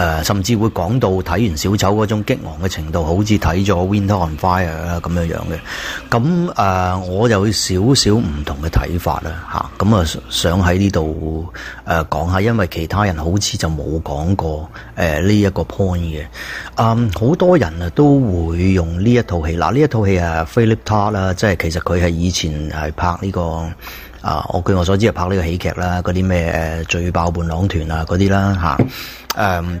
誒甚至會講到睇完小丑嗰種激昂嘅程度，好似睇咗《Winter o n Fire》咁樣樣嘅。咁誒，我就少少唔同嘅睇法啦嚇。咁啊，想喺呢度誒講下，因為其他人好似就冇講過誒呢一個 point 嘅。嗯，好多人都會用呢一套戲。嗱，呢一套戲啊，Philip t a d d a 即係其實佢係以前係拍呢個啊，我據我所知係拍呢個喜劇啦，嗰啲咩誒最爆伴郎團啊嗰啲啦嚇誒。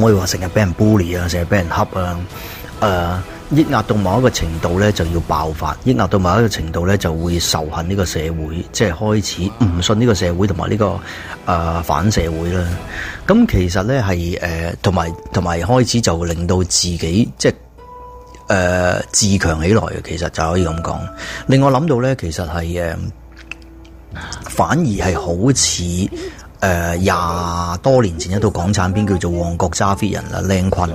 我哋话成日俾人 bully 啊，成日俾人恰啊，诶，抑压到某一个程度咧就要爆发，抑压到某一个程度咧就会仇恨呢个社会，即系开始唔信呢个社会同埋呢个诶反社会啦。咁其实咧系诶同埋同埋开始就令到自己即系诶自强起来嘅，其实就可以咁讲。令我谂到咧，其实系诶反而系好似。誒廿多年前一套港產片叫做《旺角揸飛人》啦，靚坤。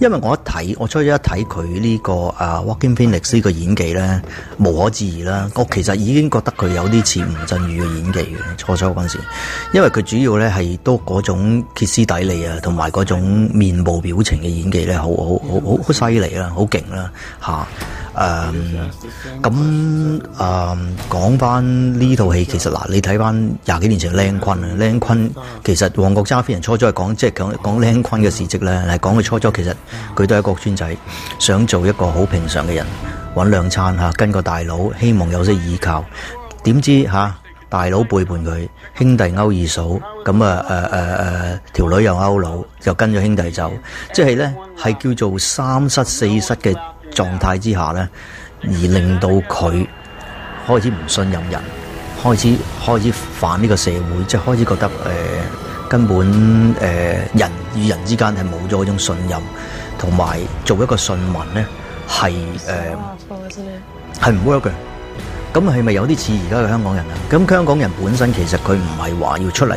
因為我一睇，我初一一睇佢呢個啊 w a l k i n g Phoenix 呢個演技咧，無可置疑啦。我其實已經覺得佢有啲似吳鎮宇嘅演技嘅初初嗰陣時，因為佢主要咧係都嗰種歇斯底里啊，同埋嗰種面部表情嘅演技咧，好好好好好犀利啦，好勁啦嚇。誒咁誒講翻呢套戲，其實嗱，你睇翻廿幾年前靚坤啊，靚坤。其实黄国渣非常初初系讲即系讲讲靓坤嘅事迹咧，嚟讲佢初初其实佢都系一个村仔，想做一个好平常嘅人，揾两餐吓，跟个大佬，希望有些依靠。点知吓大佬背叛佢，兄弟勾二嫂，咁啊诶诶诶，条女又勾佬，就跟咗兄弟走，即系咧系叫做三失四失嘅状态之下咧，而令到佢开始唔信任人。开始开始反呢个社会，即系开始觉得诶根本诶人与人之间系冇咗嗰种信任，同埋做一个信民咧系诶系唔 work 嘅。咁系咪有啲似而家嘅香港人啊？咁香港人本身其实佢唔系话要出嚟，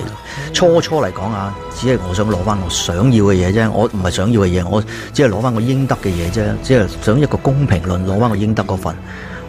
初初嚟讲啊，只系我想攞翻我想要嘅嘢啫。我唔系想要嘅嘢，我只系攞翻我应得嘅嘢啫。只系想一个公平论，攞翻我应得嗰份。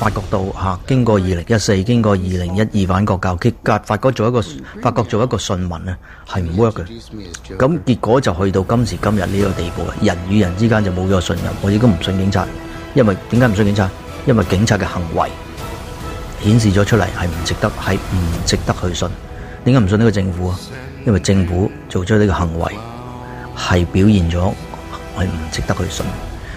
发觉到嚇，經過二零一四，經過二零一二反國教揭发觉做一个发觉做一個信民咧係唔 work 嘅，咁結果就去到今時今日呢個地步啦。人與人之間就冇咗信任，我亦都唔信警察，因為點解唔信警察？因為警察嘅行為顯示咗出嚟係唔值得，系唔值得去信。點解唔信呢個政府啊？因為政府做出呢個行為係表現咗係唔值得去信。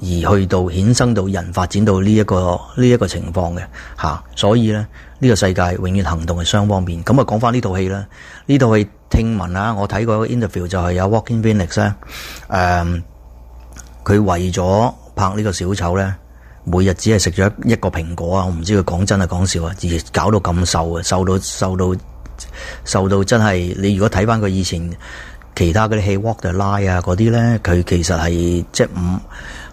而去到衍生到人發展到呢一個呢一个情況嘅吓，所以咧呢個世界永遠行動係雙方面。咁啊，講翻呢套戲啦，呢套戲聽聞啊，我睇過 interview 就係有 w a l k i n g o e n i x 啊，誒，佢為咗拍呢個小丑咧，每日只係食咗一個蘋果啊，我唔知佢講真啊講笑啊，而搞到咁瘦啊，瘦到瘦到瘦到真係你如果睇翻佢以前其他嗰啲戲 w a l k the Lie 啊嗰啲咧，佢其實係即系五。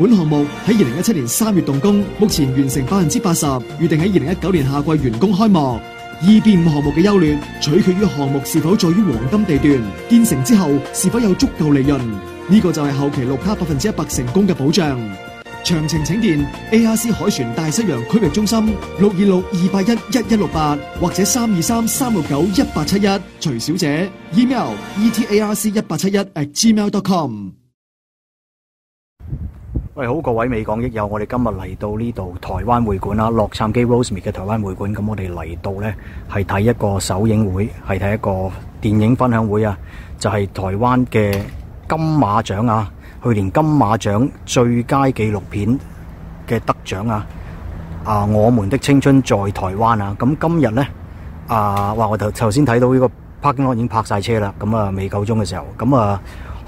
本項目喺二零一七年三月動工，目前完成百分之八十，預定喺二零一九年夏季完工開幕。二五項目嘅优劣取決於項目是否在於黃金地段，建成之後是否有足夠利潤。呢個就係後期綠卡百分之一百成功嘅保障。詳情請電 A R C 海船大西洋區域中心六二六二八一一一六八或者三二三三六九一八七一。徐小姐 email e t a r c 一八七一 at gmail dot com。喂，好，各位美港益友，我哋今日嚟到呢度台湾会馆啦，洛杉矶 Roseme 嘅台湾会馆，咁我哋嚟到呢系睇一个首映会，系睇一个电影分享会啊，就系台湾嘅金马奖啊，去年金马奖最佳纪录片嘅得奖啊，啊我们的青春在台湾啊，咁今日呢，啊，哇，我头头先睇到呢个 Parking 已经拍晒车啦，咁啊未够钟嘅时候，咁啊。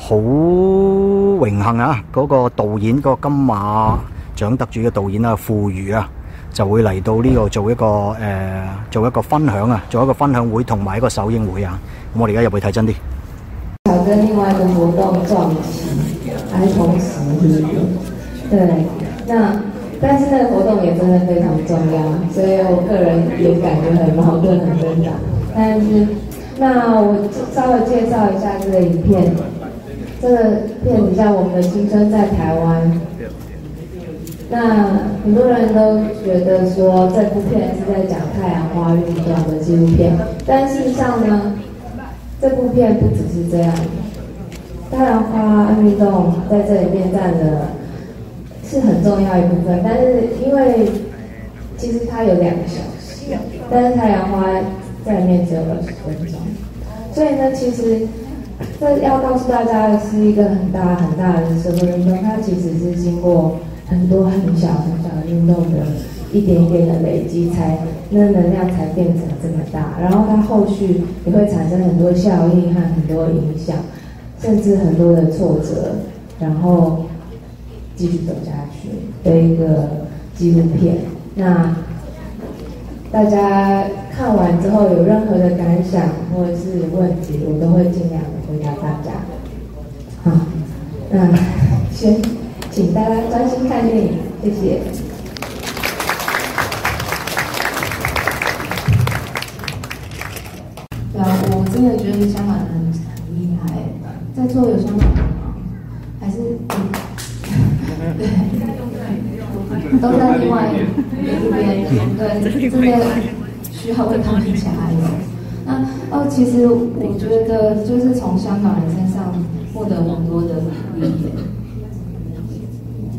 好荣幸啊！嗰个导演，个金马奖得主嘅导演啊，傅宇啊，就会嚟到呢度做一个诶，做一个分享啊，做一个分享会同埋一个首映会啊。咁我哋而家入去睇真啲。做跟另外一个活动，撞钱，儿童时，对，那但是那个活动也真的非常重要，所以我个人也感觉很矛盾，很挣扎。但是，那我稍微介绍一下这个影片。这个片子叫《我们的青春在台湾》，那很多人都觉得说这部片是在讲太阳花运动的纪录片，但事实上呢，这部片不只是这样，太阳花运动在这里面占的是很重要一部分，但是因为其实它有两个小时，但是太阳花在里面只有二十分钟，所以呢，其实。这要告诉大家，的是一个很大很大的社会运动，它其实是经过很多很小很小的运动的一点点的累积，才那能量才变成这么大。然后它后续也会产生很多效应和很多影响，甚至很多的挫折，然后继续走下去的一个纪录片。那大家。看完之后有任何的感想或者是问题，我都会尽量回答大家。好，那先请大家专心看电影，谢谢。对啊，我真的觉得香港人很厉害。在座有香港人吗？还是 对，都在另外一边，对，这边。需要为他们加油。那哦，其实我觉得，就是从香港人身上获得很多的体验。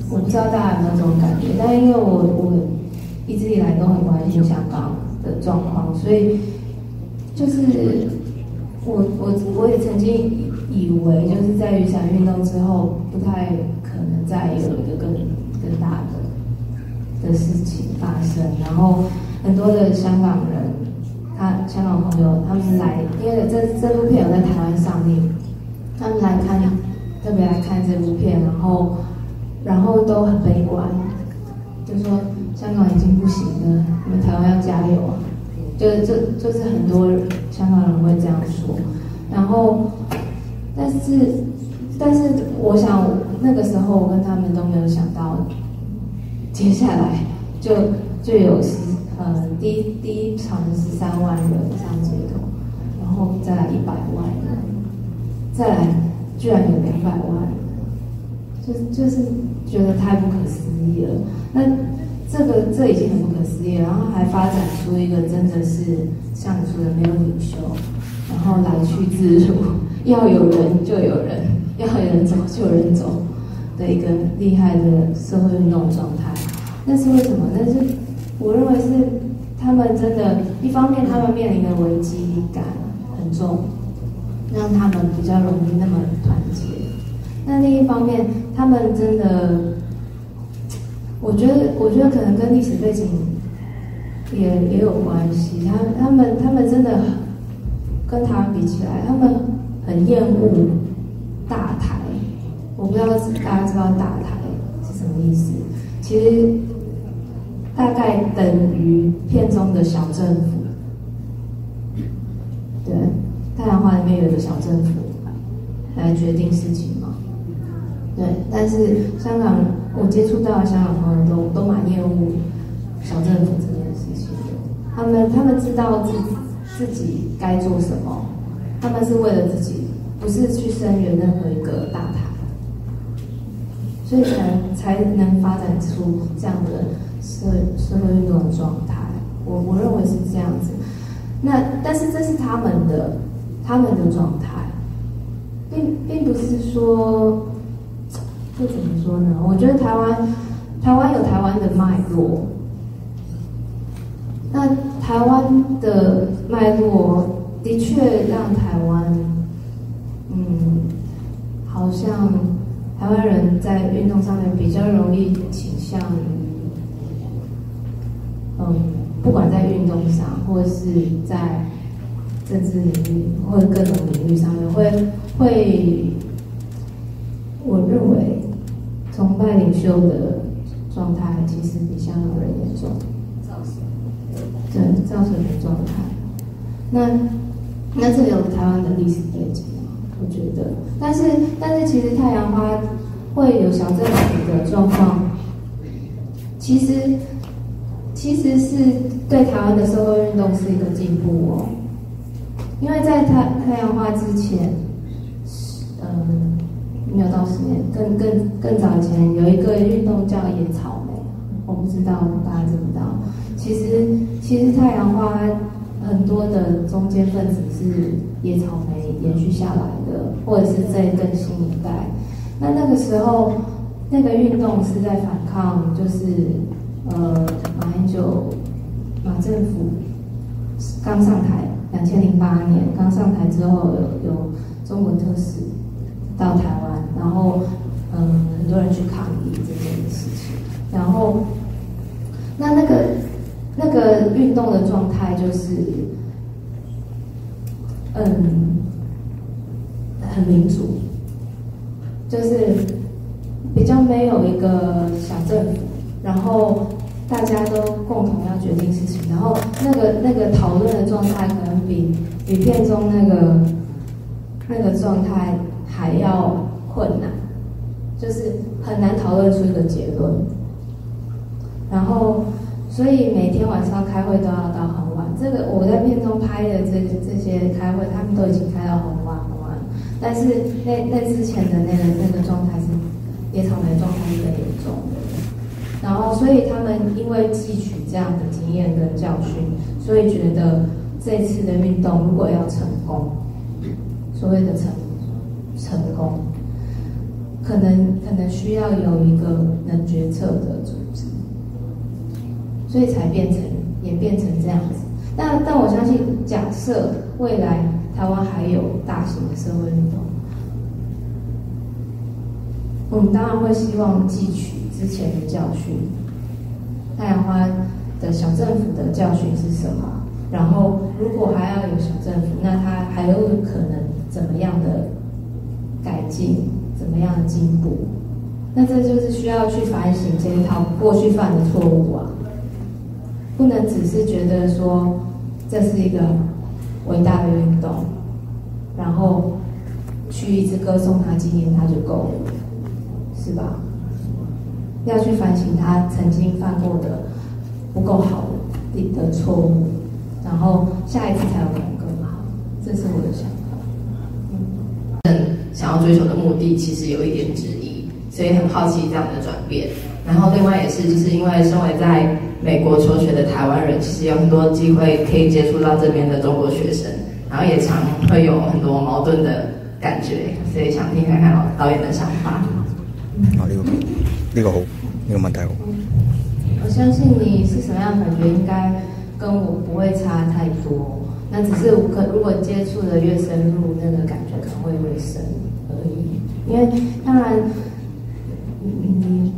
我不知道大家有没有这种感觉，但因为我我一直以来都很关心香港的状况，所以就是我我我也曾经以为，就是在雨伞运动之后，不太可能再有一个更更大的的事情发生，然后。很多的香港人，他香港朋友，他们来，因为这这部片有在台湾上映，他们来看，特别来看这部片，然后，然后都很悲观，就说香港已经不行了，你们台湾要加油啊，就就就是很多香港人会这样说，然后，但是，但是我想那个时候我跟他们都没有想到，接下来就就有。呃，第第一场是三万人这样子然后再来一百万人，再来居然有两百万，就就是觉得太不可思议了。那这个这已经很不可思议了，然后还发展出一个真的是像说的没有领袖，然后来去自如，要有人就有人，要有人走就有人走的一个厉害的社会运动状态。那是为什么？那是。我认为是他们真的，一方面他们面临的危机感很重，让他们比较容易那么团结。那另一方面，他们真的，我觉得，我觉得可能跟历史背景也也有关系。他他们他们真的跟台湾比起来，他们很厌恶大台。我不知道大家知道大台是什么意思？其实。大概等于片中的小政府，对，太阳花里面有个小政府来决定事情嘛。对，但是香港我接触到香港朋友都都蛮厌恶小政府这件事情的，他们他们知道自己自己该做什么，他们是为了自己，不是去声援任何一个大台，所以才才能发展出这样的。社社会运动的状态，我我认为是这样子。那但是这是他们的他们的状态，并并不是说，这怎么说呢？我觉得台湾台湾有台湾的脉络，那台湾的脉络的确让台湾，嗯，好像台湾人在运动上面比较容易倾向。于。嗯，不管在运动上，或是在政治领域，或各种领域上面，会会，我认为崇拜领袖的状态其实比香港人严重。造成，对，造成的状态。那那这里有台湾的历史背景，我觉得，但是但是其实太阳花会有小政府的状况，其实。其实是对台湾的社会运动是一个进步哦，因为在太太阳花之前，嗯，没有到十年，更更更早以前有一个运动叫野草莓，我不知道大家知不知道。其实其实太阳花很多的中间分子是野草莓延续下来的，或者是在更新一代。那那个时候那个运动是在反抗，就是。呃，马英九马政府刚上台，两千零八年刚上台之后，有有中文特使到台湾，然后嗯，很多人去抗议这件事情，然后那那个那个运动的状态就是嗯，很民主，就是比较没有一个小政府，然后。大家都共同要决定事情，然后那个那个讨论的状态可能比比片中那个那个状态还要困难，就是很难讨论出一个结论。然后所以每天晚上开会都要到很晚，这个我在片中拍的这这些开会，他们都已经开到很晚很晚，但是那那之前的那个那个状态是夜场莓状态的。然后，所以他们因为汲取这样的经验跟教训，所以觉得这次的运动如果要成功，所谓的成成功，可能可能需要有一个能决策的组织，所以才变成演变成这样子。但但我相信，假设未来台湾还有大型的社会运动，我们当然会希望汲取。之前的教训，太阳花的小政府的教训是什么？然后，如果还要有小政府，那他还有可能怎么样的改进？怎么样的进步？那这就是需要去反省这一套过去犯的错误啊！不能只是觉得说这是一个伟大的运动，然后去一直歌颂它、纪念它就够了，是吧？要去反省他曾经犯过的不够好的的错误，然后下一次才有可能更好。这是我的想法。嗯，想要追求的目的其实有一点质疑，所以很好奇这样的转变。然后另外也是就是因为身为在美国求学的台湾人，其实有很多机会可以接触到这边的中国学生，然后也常会有很多矛盾的感觉，所以想听看看老导演的想法。呢个好，呢个问题好。我相信你是什么样感觉，应该跟我不会差太多。那只是可如果接触的越深入，那个感觉可能会越深而已。因为当然，你，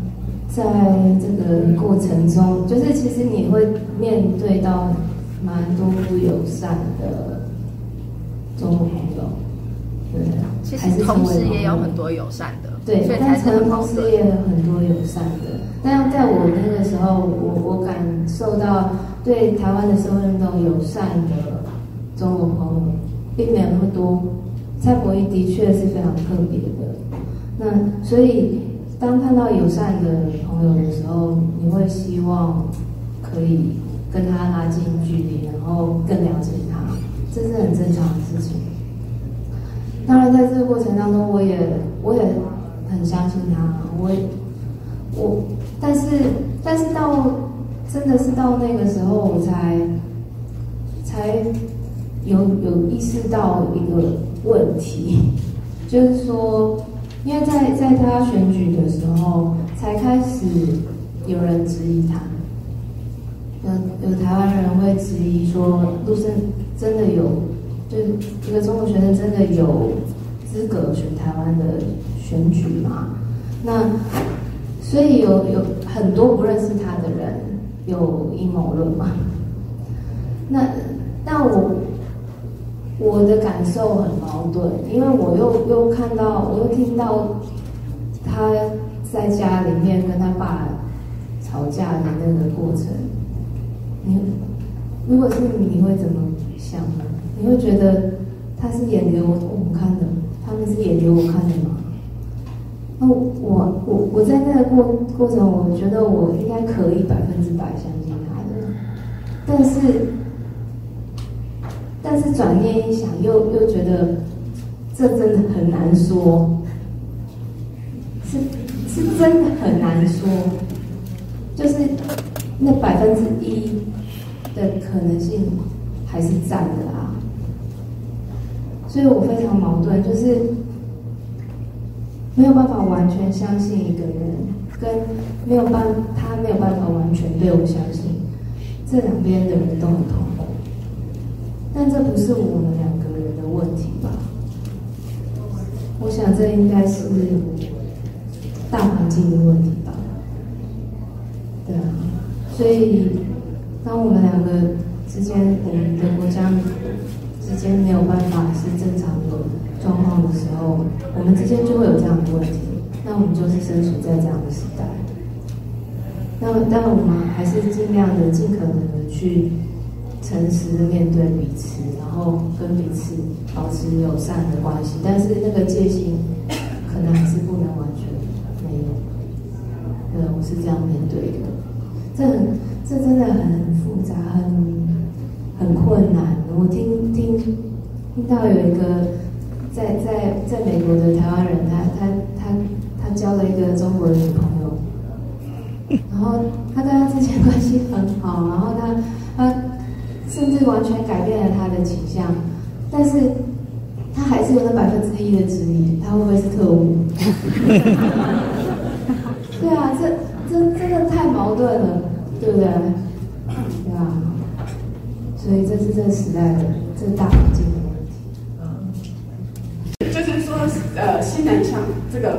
在这个过程中，就是其实你会面对到蛮多友善的中国朋友。对，其实同时也有很多友善。对，但台湾公司也有很多友善的。但在我那个时候，我我感受到对台湾的社会运动友善的中国朋友并没有那么多。蔡博一的确是非常特别的。那所以，当看到友善的朋友的时候，你会希望可以跟他拉近距离，然后更了解他，这是很正常的事情。当然，在这个过程当中，我也我也。很相信他，我我，但是但是到真的是到那个时候，我才才有有意识到一个问题，就是说，因为在在他选举的时候，才开始有人质疑他，有有台湾人会质疑说，陆生真的有就是一个中国学生，真的有资格选台湾的。选举嘛，那所以有有很多不认识他的人有阴谋论嘛？那那我我的感受很矛盾，因为我又又看到，我又听到他在家里面跟他爸吵架的那个过程。你如果是你，你会怎么想？呢？你会觉得他是演给我我们看的，他们是演给我看的吗？我我我在那个过过程，我觉得我应该可以百分之百相信他的，但是但是转念一想，又又觉得这真的很难说，是是真的很难说，就是那百分之一的可能性还是占的啊，所以我非常矛盾，就是。没有办法完全相信一个人，跟没有办他没有办法完全对我相信，这两边的人都很痛苦，但这不是我们两个人的问题吧？我想这应该是大环境的问题吧。对啊，所以当我们两个之间我们的国家之间没有办法是正常的。状况的时候，我们之间就会有这样的问题。那我们就是生存在这样的时代。那么，但我们还是尽量的、尽可能的去诚实的面对彼此，然后跟彼此保持友善的关系。但是那个戒心，可能还是不能完全没有。对，我是这样面对的。这很这真的很复杂，很很困难。我听听听到有一个。在在在美国的台湾人，他他他他交了一个中国的女朋友，然后他跟他之前关系很好，然后他他甚至完全改变了他的形象，但是他还是有那百分之一的执念，他会不会是特务？对啊，这这真的太矛盾了，对不对？对啊，所以这是这个时代的这大。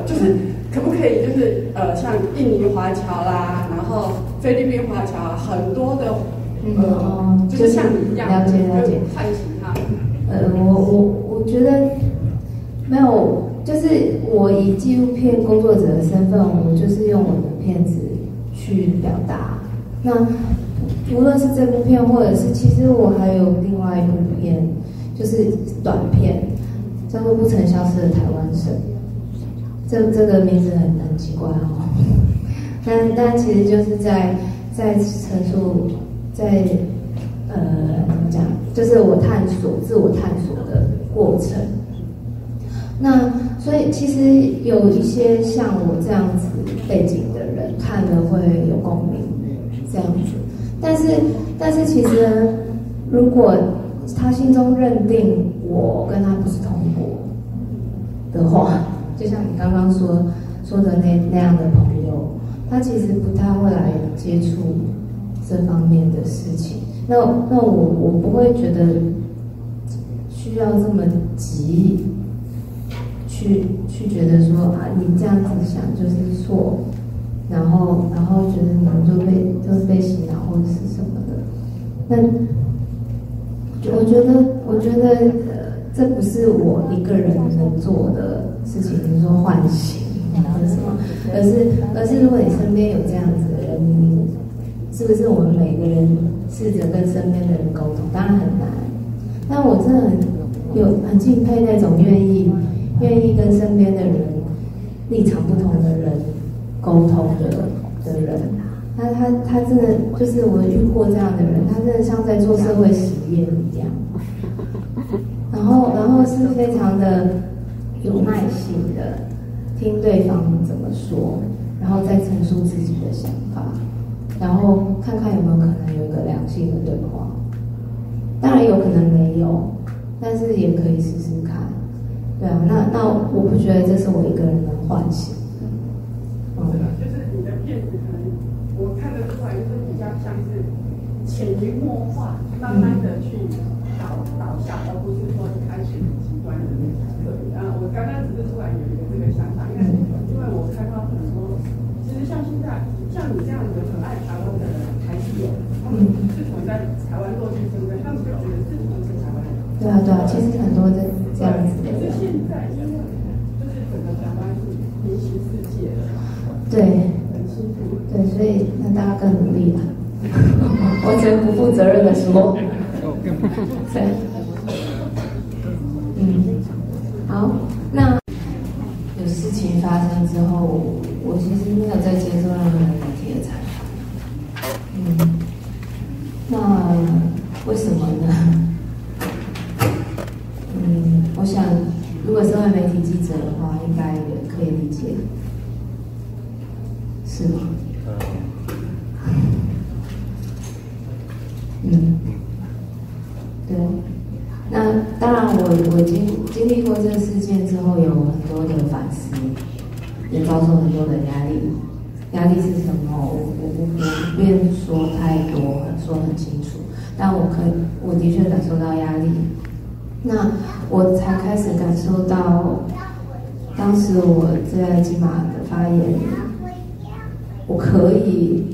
就是可不可以？就是呃，像印尼华侨啦，然后菲律宾华侨很多的，呃，就是像了解了解，呃，我我我觉得没有，就是我以纪录片工作者的身份，我就是用我的片子去表达。那无论是这部片，或者是其实我还有另外一部片，就是短片叫做《不曾消失的台湾省》。这这个名字很很奇怪哦，但但其实就是在在陈述在呃怎么讲，就是我探索自我探索的过程。那所以其实有一些像我这样子背景的人看了会有共鸣，这样子。但是但是其实如果他心中认定我跟他不是同伙的话。就像你刚刚说说的那那样的朋友，他其实不太会来接触这方面的事情。那那我我不会觉得需要这么急，去去觉得说啊，你这样子想就是错，然后然后觉得你们就被就是被洗脑或者是什么的。那我觉得我觉得呃、这不是我一个人能做的。比如说唤醒，什么，而是而是，如果你身边有这样子的人，是不是我们每个人试着跟身边的人沟通？当然很难，但我真的很有很敬佩那种愿意愿意跟身边的人立场不同的人沟通的的人。那他他真的就是我遇过这样的人，他真的像在做社会实验一样，然后然后是非常的。有耐心的听对方怎么说，然后再陈述自己的想法，然后看看有没有可能有一个良性的对话。当然有可能没有，但是也可以试试看。对啊，那那我不觉得这是我一个人能唤醒。嗯，就是你的片子可能我看得出来，就是比较像是潜移默化，慢慢的去导导向，而不是说开始。对，然后我刚刚只是突然有一个这个想法，因为因为我看到很多，其实像现在像你这样子很爱台湾的台系，嗯，是从在台湾落地，现在他们都是正宗的台湾人。对啊对啊，其实很多的这样子。对，现在因为就是整个台湾是平行世界，对，很辛苦，对，所以那大家更努力吧。完全不负责任的说，对。那为什么呢？嗯，我想，如果身为媒体记者的话，应该也可以理解，是吗？嗯。对。那当然，我我经经历过这个事件之后，有很多的反思。但我可，我的确感受到压力。那我才开始感受到，当时我在金马的发言，我可以。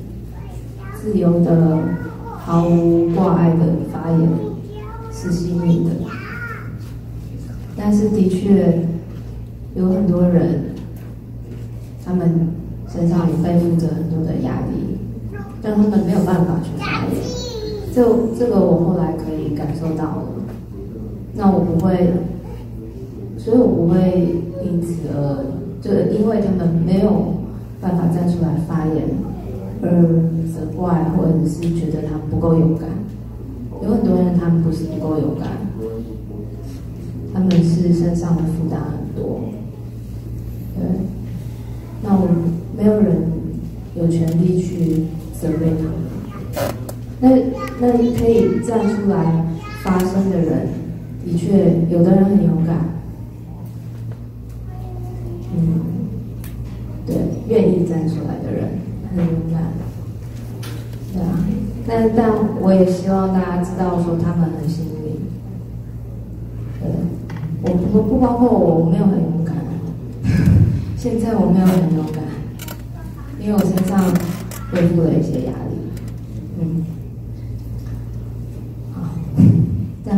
没有办法站出来发言，而责怪，或者是觉得他不够勇敢。有很多人，他们不是不够勇敢，他们是身上的负担很多。对，那我没有人有权利去责备他们。那那可以站出来发声的人，的确，有的人很勇敢。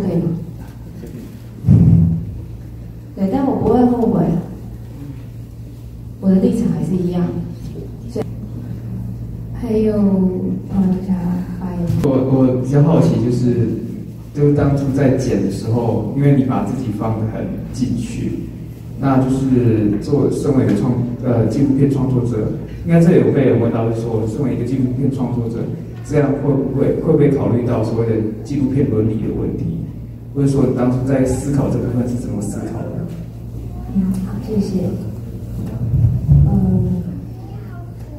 可以吗？对，但我不会后悔。我的立场还是一样。还有，大家发言。我我比较好奇，就是，就是当初在剪的时候，因为你把自己放很进去，那就是做身为的创呃纪录片创作者，应该这有被问到说，身为一个纪录片创作者，这样会不会会不会考虑到所谓的纪录片伦理的问题？或者说，你当初在思考这部分是怎么思考的？嗯，好，谢谢。嗯，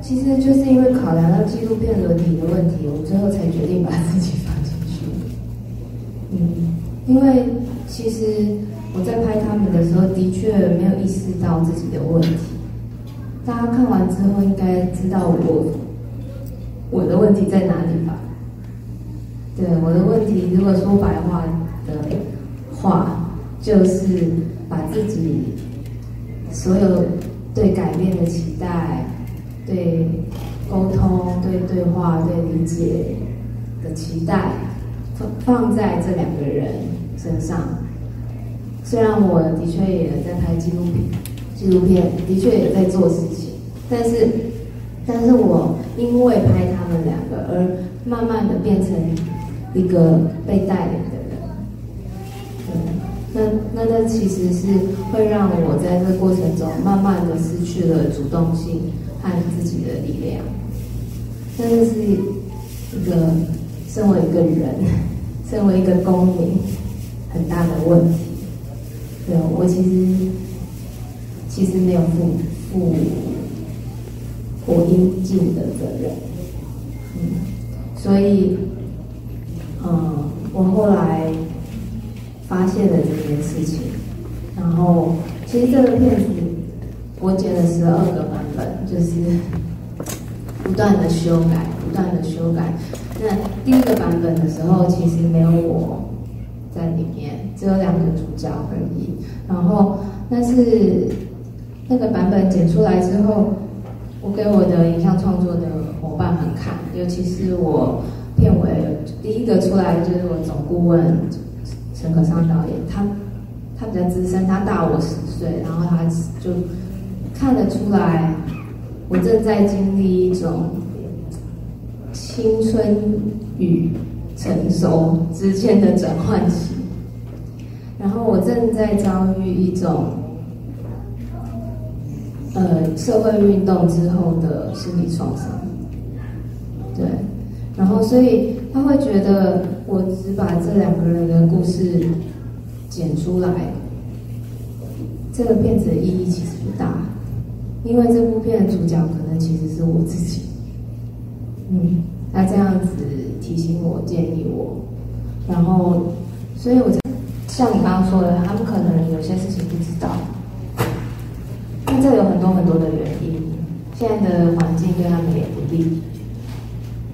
其实就是因为考量到纪录片伦理的问题，我最后才决定把自己放进去。嗯，因为其实我在拍他们的时候，的确没有意识到自己的问题。大家看完之后应该知道我我的问题在哪里吧？对，我的问题，如果说白话。话就是把自己所有对改变的期待、对沟通、对对话、对理解的期待放放在这两个人身上。虽然我的确也在拍纪录片，纪录片的确也在做事情，但是，但是我因为拍他们两个而慢慢的变成一个被带领。那那那其实是会让我在这过程中慢慢的失去了主动性和自己的力量，真的是一个身为一个人，身为一个公民很大的问题。对，我其实其实没有负负我应尽的责任，嗯，所以，嗯，我后来。的这件事情，然后其实这个片子我剪了十二个版本，就是不断的修改，不断的修改。那第一个版本的时候，其实没有我在里面，只有两个主角而已。然后，但是那个版本剪出来之后，我给我的影像创作的伙伴们看，尤其是我片尾第一个出来就是我总顾问。陈可尚导演，他他比较资深，他大我十岁，然后他就看得出来，我正在经历一种青春与成熟之间的转换期，然后我正在遭遇一种呃社会运动之后的心理创伤，对，然后所以他会觉得。我只把这两个人的故事剪出来，这个片子的意义其实不大，因为这部片的主角可能其实是我自己。嗯，那这样子提醒我、建议我，然后，所以我才像你刚刚说的，他们可能有些事情不知道，那这有很多很多的原因，现在的环境对他们也不利，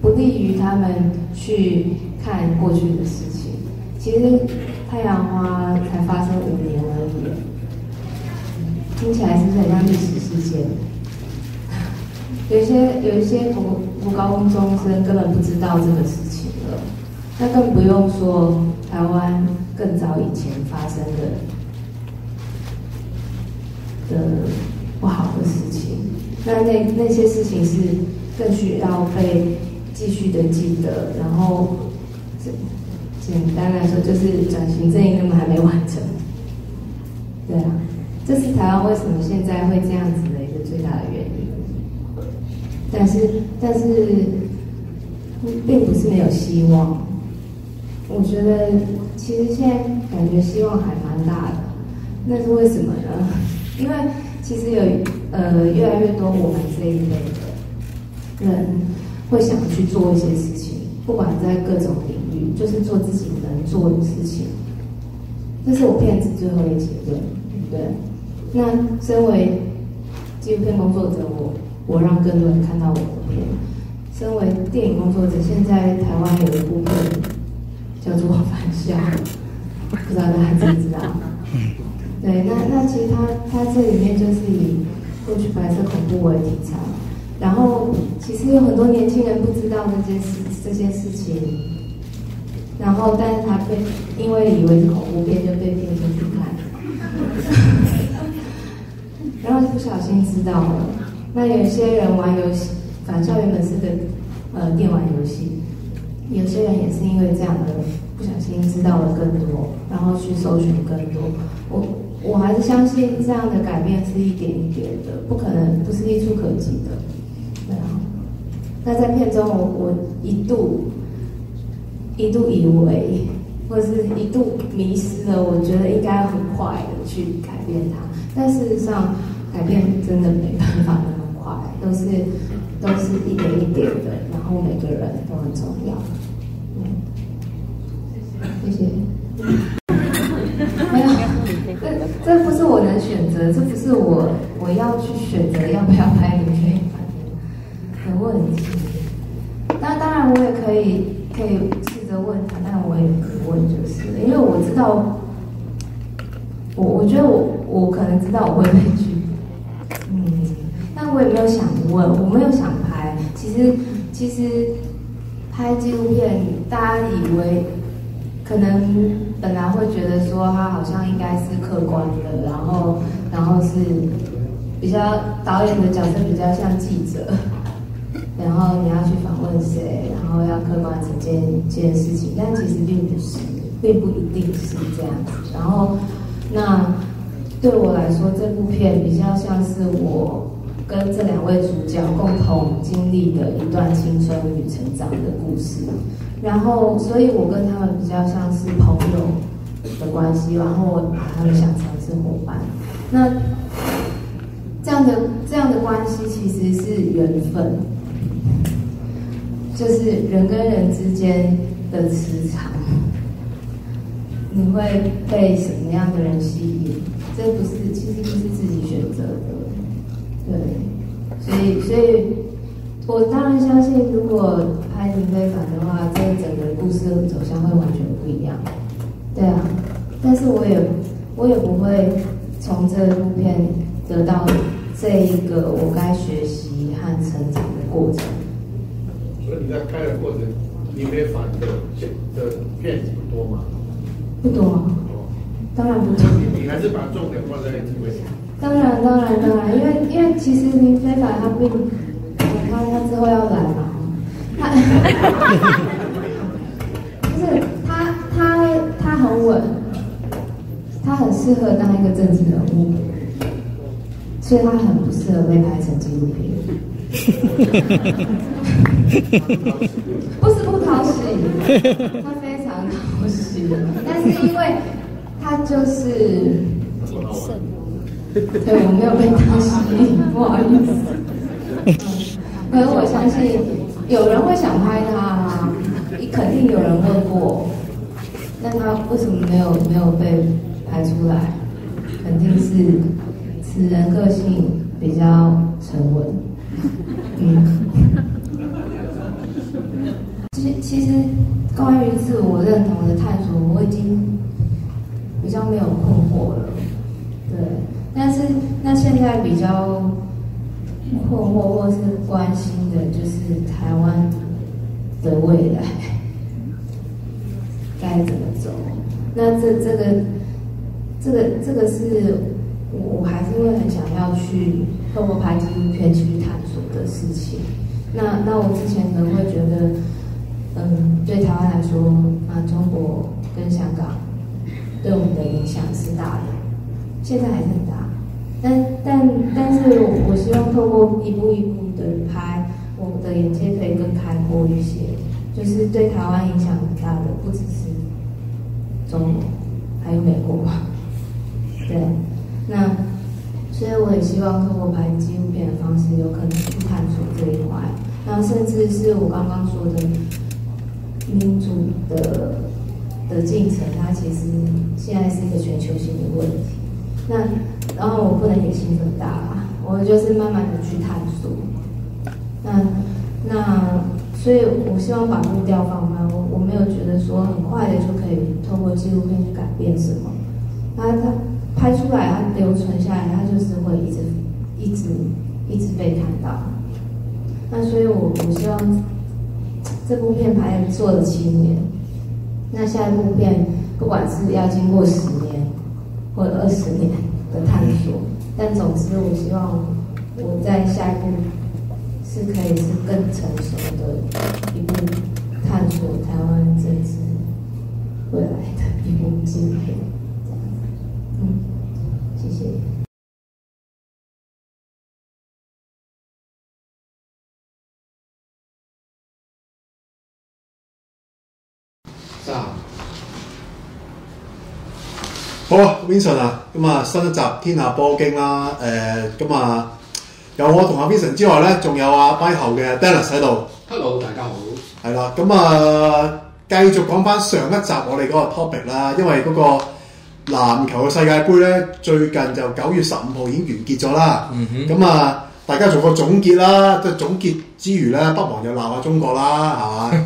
不利于他们去。看过去的事情，其实太阳花才发生五年而已，听起来是不是很像历史事件？有些有一些普国高中生根本不知道这个事情了，那更不用说台湾更早以前发生的的不好的事情。那那那些事情是更需要被继续的记得，然后。简简单来说，就是转型正义根本还没完成。对啊，这是台湾为什么现在会这样子的一个最大的原因。但是，但是，并不是没有希望。我觉得，其实现在感觉希望还蛮大的。那是为什么呢？因为其实有呃越来越多我们这一类的人会想去做一些事情，不管在各种领。就是做自己能做的事情，这是我片子最后一结论，对那身为纪录片工作者，我我让更多人看到我的片。身为电影工作者，现在台湾有一部分叫做“ 反向，不知道大家知不知道？对，那那其实它它这里面就是以过去白色恐怖为题材，然后其实有很多年轻人不知道这件事这件事情。然后，但是他被因为以为是恐怖片，就被骗进去看，然后不小心知道了。那有些人玩游戏，反校原本是个呃电玩游戏，有些人也是因为这样的不小心知道了更多，然后去搜寻更多。我我还是相信这样的改变是一点一点的，不可能不是一触可及的。对啊，那在片中，我我一度。一度以为，或者是一度迷失了，我觉得应该很快的去改变它。但事实上，改变真的没办法那么快，都是都是一点一点的，然后每个人都很重要。嗯，谢谢。没有，这这不是我能选择，这不是我我要去选择要不要拍影片，很问题。那当然，我也可以可以。问他，但我也不问，就是因为我知道，我我觉得我我可能知道我会被拒，嗯，但我也没有想问，我没有想拍。其实其实拍纪录片，大家以为可能本来会觉得说他好像应该是客观的，然后然后是比较导演的角色比较像记者。然后你要去访问谁，然后要客观整件一件事情，但其实并不是，并不一定是这样子。然后，那对我来说，这部片比较像是我跟这两位主角共同经历的一段青春与成长的故事。然后，所以我跟他们比较像是朋友的关系，然后我把他们想成是伙伴。那这样的这样的关系其实是缘分。就是人跟人之间的磁场，你会被什么样的人吸引？这不是，其实不是自己选择的，对。所以，所以我当然相信，如果拍《停非凡的话，这整个故事走向会完全不一样。对啊，但是我也，我也不会从这部片得到这一个我该学习和成长的过程。在开的过程，林飞反的的片子多吗？不多。哦，当然不多。你你还是把重点放在纪录片？当然当然当然，因为因为其实林非凡他并，他他之后要来嘛，他，不是他他他很稳，他很适合当一个政治人物，所以他很不适合被拍成纪录片。不是不讨喜，他非常讨喜，但是因为他就是，对我没有被淘气，不好意思。可是我相信有人会想拍他，你肯定有人问过，但他为什么没有没有被拍出来？肯定是此人个性比较沉稳。嗯。其其实关于自我认同的探索，我已经比较没有困惑了，对。但是那现在比较困惑或是关心的，就是台湾的未来该怎么走？那这这个这个这个是我我还是会很想要去透过拍纪录片去探索的事情。那那我之前可能会觉得。嗯，对台湾来说，啊，中国跟香港对我们的影响是大的，现在还是很大。但但但是，我我希望透过一步一步的拍，我们的眼界可以更开阔一些。就是对台湾影响很大的，不只是中国，还有美国吧？对。那所以我很希望透过拍纪录片的方式，有可能去探索这一块。那甚至是我刚刚说的。民主的的进程，它其实现在是一个全球性的问题。那然后我不能野心很大啦，我就是慢慢的去探索。那那，所以我希望把步调放慢。我我没有觉得说很快的就可以通过纪录片去改变什么。那它拍出来，它留存下来，它就是会一直一直一直被看到。那所以我我希望。这部片拍做了七年，那下一部片不管是要经过十年或者二十年的探索，但总之我希望我在下一部是可以是更成熟的一部探索台湾这支未来的一必这样子，嗯，谢谢。好啊，Vincent 啊，咁啊新一集天下波經啦，誒咁啊有我同阿 Vincent 之外咧，仲有阿 By c 嘅 Dennis 喺度。Hello，大家好。係啦，咁啊繼續講翻上一集我哋嗰個 topic 啦，因為嗰個籃球嘅世界盃咧，最近就九月十五號已經完結咗啦。嗯哼。咁啊，大家做個總結啦，即係總結之餘咧，不妨又鬧下中國啦，係嘛？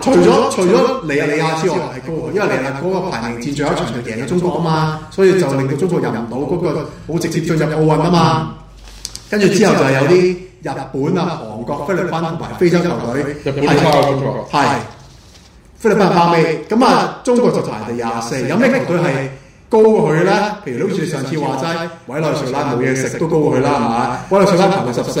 除咗除咗尼日利啊之後係高因為尼啊黎嗰個排名戰最後一場就贏咗中國啊嘛，所以就令到中國入唔到嗰個好直接進入奧運啊嘛。跟住之後就有啲日本啊、韓國、菲律賓同埋非洲球隊，日本啊，韓國，係菲律賓包尾，咁啊中國就排第廿四，有咩球隊係高過佢咧？譬如好似上次話齋，委內瑞拉冇嘢食都高過佢啦，係嘛？委內瑞拉排到十四。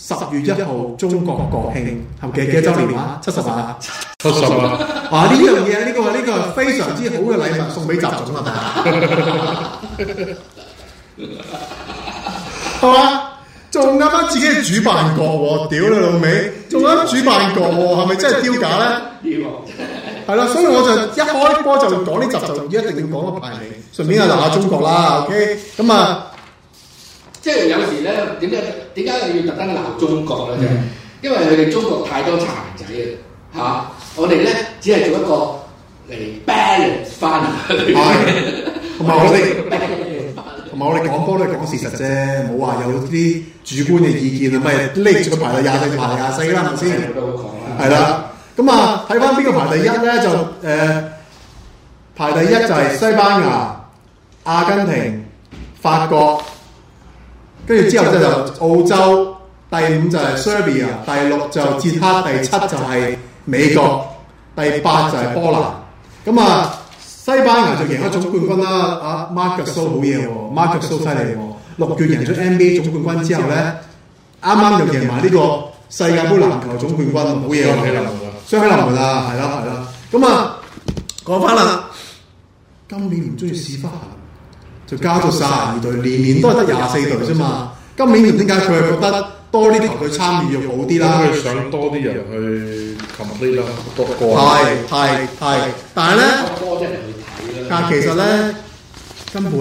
十月一号中国国庆，系咪几周年啊？七十八，七十啊！哇，呢样嘢呢个呢个非常之好嘅礼物送俾习总啊！大家，系 嘛？仲啱啱自己系主办国，屌你老味，仲啱主办国，系咪真系丢假咧？系啦，所以我就一开波就讲呢集就一定要讲个排名，顺便啊留下中国啦，OK，咁啊。即係有時咧，點解點解要特登鬧中國咧？就因為佢哋中國太多殘仔啊！嚇，我哋咧只係做一個嚟 balance 翻 同埋我哋，同埋我哋講波都係講事實啫，冇話有啲主觀嘅意見啊，咪住咗排啦，廿四排廿四啦，係咪先？係啦，咁啊，睇翻邊個排第一咧？就誒排第一就係西班牙、阿根廷、法國。跟住之後就澳洲，第五就係 Serbia，第六就捷克，第七就係美國，第八就係波蘭。咁啊，西班牙就贏咗總冠軍啦。啊 m a r k u s o 好嘢喎 m a r k u s o 犀利喎。六月贏咗 NBA 總冠軍之後咧，啱啱又贏埋呢個世界盃籃球總冠軍，好嘢喎！雙喜臨門啊，係啦，係啦。咁啊，講翻啦，今年唔中意忽花。就加到卅二隊，年年都係得廿四隊啫嘛。今年點解佢係覺得多啲球隊參與要好啲啦？佢想多啲人去球埋啲咯，多啲觀眾。係係係，但係咧，多啲人去睇但係其實咧，根本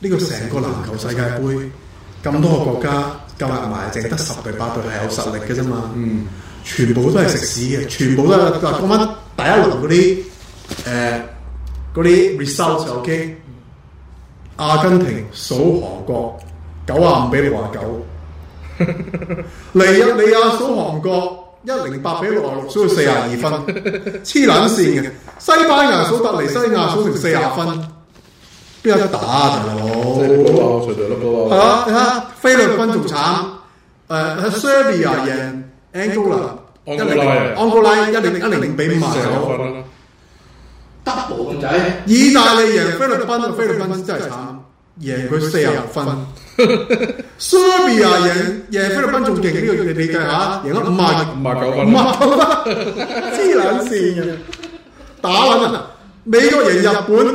呢個成個籃球世界盃咁多國家加埋淨得十隊八隊係有實力嘅啫嘛。嗯，全部都係食屎嘅，全部都。但係咁啱第一輪嗰啲誒嗰啲 result s OK。阿根廷數韓國九啊五，比六啊九。尼日利亞數韓國一零八，比六六數四啊二分，黐撚線嘅。西班牙數特尼西亞數成四啊分，邊一打啊大佬？嚇嚇！菲律賓仲慘。誒，Serbia 贏 a n g o l a a n g 一零零一零零比五啊九。double 控仔，意大利赢菲律宾，菲律宾真系惨，赢佢四廿分。s 苏 i 亚赢赢菲律宾仲劲，呢个要你计下，赢咗五廿五廿九分，五廿分，黐捻线嘅。打稳啊，美国赢日本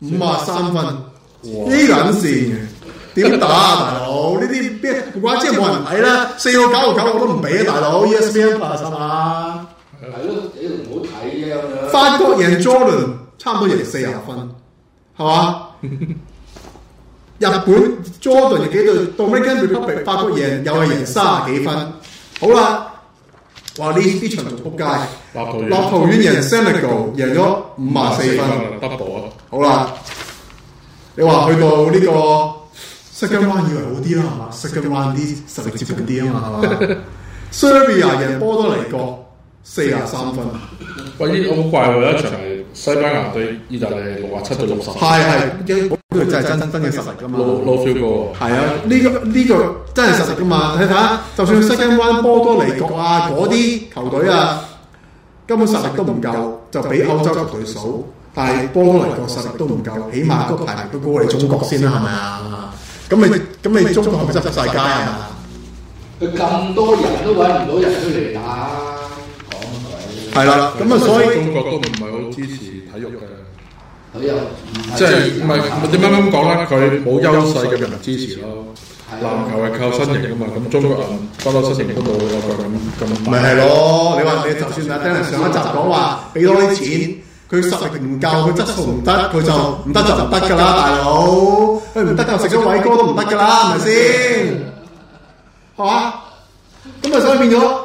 五廿三分，呢捻线嘅，点打啊，大佬？呢啲咩？挂住冇人睇啦，四个九个九我都唔俾啊，大佬。ESPN 八十啊，系咯。法国赢 Jordan 差唔多赢四十分，系嘛？日本 Jordan 几多？到 u b l i c 法国赢又系赢卅几分。好啦，话呢呢场仲扑街。立陶宛赢 Senegal 赢咗五廿四分，double。好啦，你话去到呢个塞金湾，以为好啲啦，系嘛？塞金湾啲实力接近啲啊嘛，系嘛？Serbia 赢波都嚟过。四廿三分喂，呢好怪喎，一場西班牙對意大利六啊七對六十。係係，呢為真就係真真嘅實力噶嘛。攞攞少過係啊，呢個呢個真係實力噶嘛？睇下，就算西經灣波多黎各啊，嗰啲球隊啊，根本實力都唔夠，就比歐洲級隊數，但係波多黎各實都唔夠，起碼個排名都過你中國先啦，係咪啊？咁你咁你中後執曬街啊！佢咁多人都揾唔到人出嚟打。係啦，咁啊，所以中國都唔係好支持體育嘅，即係唔係點樣講咧？佢冇優勢嘅人支持咯。籃球係靠身形噶嘛，咁中國人不嬲身形都冇我哋咁咁。咪係咯？你話你就算阿 d a n i 上一集講話俾多啲錢，佢實力唔夠，佢質素唔得，佢就唔得就唔得㗎啦，大佬。佢唔得就食咗偉哥都唔得㗎啦，係咪先？係嘛？咁咪所以變咗。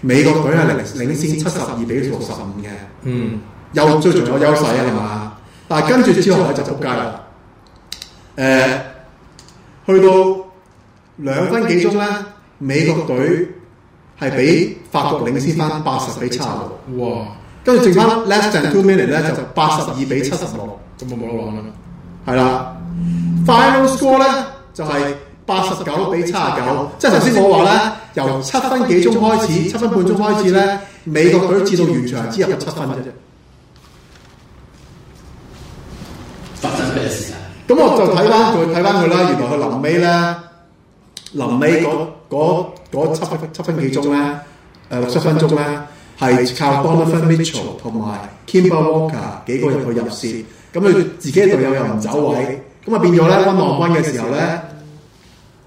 美國隊係領領先七十二比六十五嘅，嗯，又追上咗優勢啊嘛！但係跟住之後咧就暴街啦。誒，去到兩分幾鐘咧，美國隊係比法國領先翻八十比七十六，哇！跟住剩翻 Last and two minutes 咧就八十二比七十六，咁就冇得攬啦。係啦，Final score 咧就係。八十九比七十九，即係頭先我話咧，由七分幾鐘開始，七分半鐘開始咧，美國隊至到完場只入七分啫。發生咩事啊？咁我就睇翻，佢睇翻佢啦。原來佢臨尾咧，臨尾嗰嗰嗰七分七分幾鐘咧，誒六七分鐘咧，係靠 Donald Mitchell 同埋 Kimber Walker 幾個人去入線，咁佢自己隊友又唔走位，咁啊變咗咧，温冷温嘅時候咧。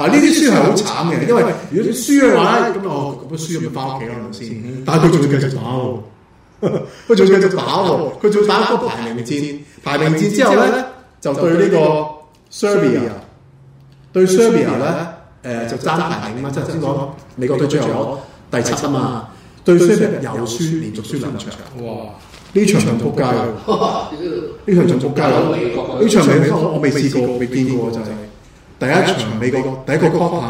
嗱呢啲書係好慘嘅，因為如果輸嘅話咧，咁我嗰筆輸咪翻屋企咯，係咪先？但係佢仲要繼續打喎，佢仲要繼續打喎，佢仲打多排名戰，排名戰之後咧，就對呢個 Serbia，對 Serbia 咧，誒就爭排名啊嘛，即係先講美國對最後第七嘛，對 Serbia 又輸連續輸兩場，哇！呢場唔撲街喎，呢場仲撲街喎，呢場我未試過，未見過就係。第一場美國第一個扣下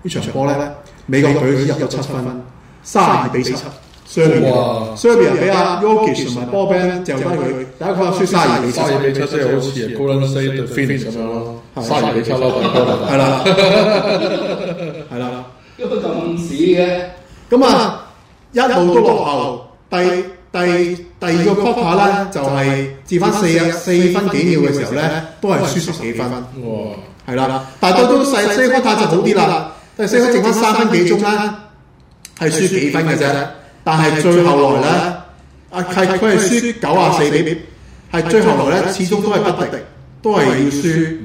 呢場波咧美國隊入咗七分，卅二比七。哇！雙邊啊，俾阿 Yogi 同埋 b o Ben 就翻佢，大家睇下輸卅二比七，卅二比七即係好似 Golden State finish 咁樣咯，卅二比七咯，係啦，係啦，根本就唔屎嘅。咁啊，一路都落後。第第第二個扣下咧，就係至翻四四分幾秒嘅時候咧，都係輸十幾分。係啦，但多都使西科泰就好啲啦，但系斯科净翻三分幾鐘啦，係輸幾分嘅啫。但係最後來咧，阿契佢係輸九啊四點係最後來咧始終都係不敵，都係要輸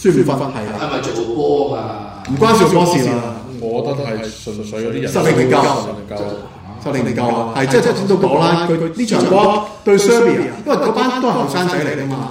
輸唔分係啊，因為做波啊？唔關做波事啦。我覺得都係純粹嗰啲人力唔夠，實力唔夠，實力唔夠啊！係即係即係點都講啦，佢呢場波對 Serbia，因為嗰班都係後生仔嚟啊嘛。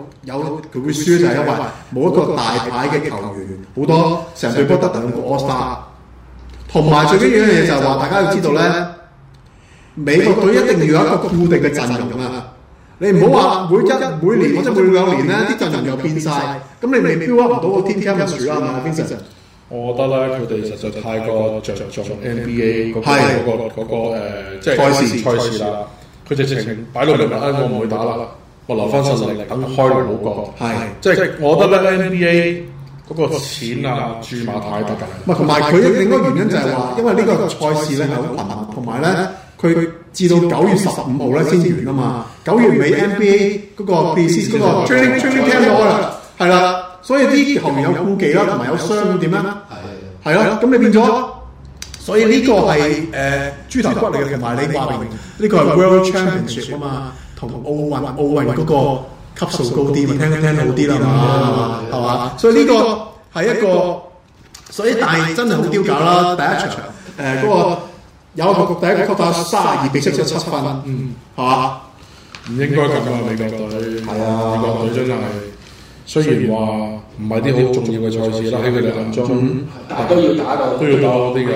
有佢會輸就係因為冇一個大牌嘅球員，好多成隊波得兩個 Star。同埋最緊要一樣嘢就係話大家要知道咧，美國隊一定要有一個固定嘅陣容啊！你唔好話每一每年或者每兩年咧啲陣容又變晒。咁你你飄忽唔到個天 n t 啊嘛我覺得咧，佢哋實在太過着重 NBA 嗰個嗰個嗰個即係賽事賽事啦，佢就直情擺落嚟我唔會打啦。我留翻實力等開好過。係即係我覺得咧 NBA 嗰個錢啊，注碼太多嘅。唔同埋佢另一個原因就係話，因為呢個賽事咧係好一羣，同埋咧佢至到九月十五號咧先完啊嘛。九月尾 NBA 嗰個 B，C 嗰個 training，training 聽過啦，係啦，所以呢啲後面有顧忌啦，同埋有傷點咧？係係咯，咁你變咗，所以呢個係誒豬頭骨嚟嘅，同埋你話明呢個係 World Championship 啊嘛。同奧運奧運嗰個級數高啲，聽聽好啲啦，係嘛？所以呢個係一個，所以但係真係好丟架啦。第一場，誒嗰個有個局第一個發三十二比七十七分，嗯，係嘛？唔應該咁啊！美國隊，係啊，美國隊真係雖然話唔係啲好重要嘅賽事啦，喺佢哋眼中，但都要打到都要打啲嘅。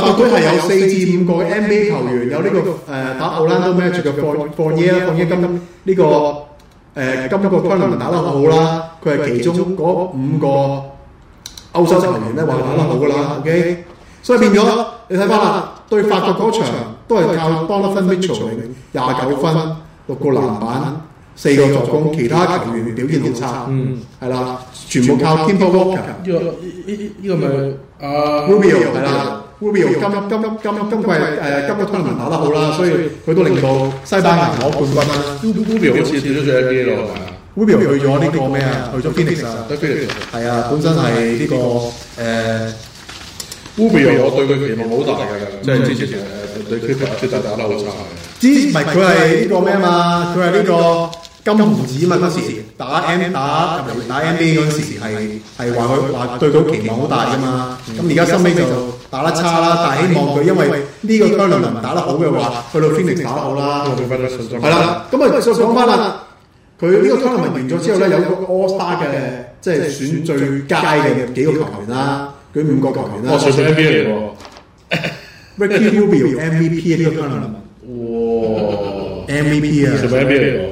法國隊係有四至五個 NBA 球員，有呢個誒打奧蘭多 match 嘅放放耶啊，放耶今呢個誒金國昆林打得好啦，佢係其中嗰五個歐洲球員咧，話打得好噶啦。OK，所以變咗你睇翻啦，對法國嗰場都係靠多得分 l 場，廿九分，六個籃板，四個助攻，其他球員表現好差，嗯，係啦，全部靠 k i m b e r l a k e 呢個呢呢呢個咪啊，係啦。Rubio 今今今今季誒今個賽季打得好啦，所以佢都令到西班牙攞冠軍啦。Rubio 好似少咗一啲咯。a 咯，b i o 去咗呢個咩啊？去咗邊尼斯啊？係啊，本身係呢個誒 Rubio 我對佢期望好大㗎。係之前你佢佢打得好差。之前佢係呢個咩嘛？佢係呢個。金胡子嘛嗰時打 N 打，打 NBA 嗰時係係話佢話對佢期望好大㗎嘛。咁而家收尾就打得差啦，但係希望佢因為呢個康林文打得好嘅話，去到 f i n i s 打好啦。係啦，咁就講返啦，佢呢個康林文完咗之後呢有個 All Star 嘅，即係選最佳嘅幾個球員啦，佢五個球員啦。我選咗邊個？唔係 Q B B M V P 呢嘅康林文。哇！M V P 啊，選邊個？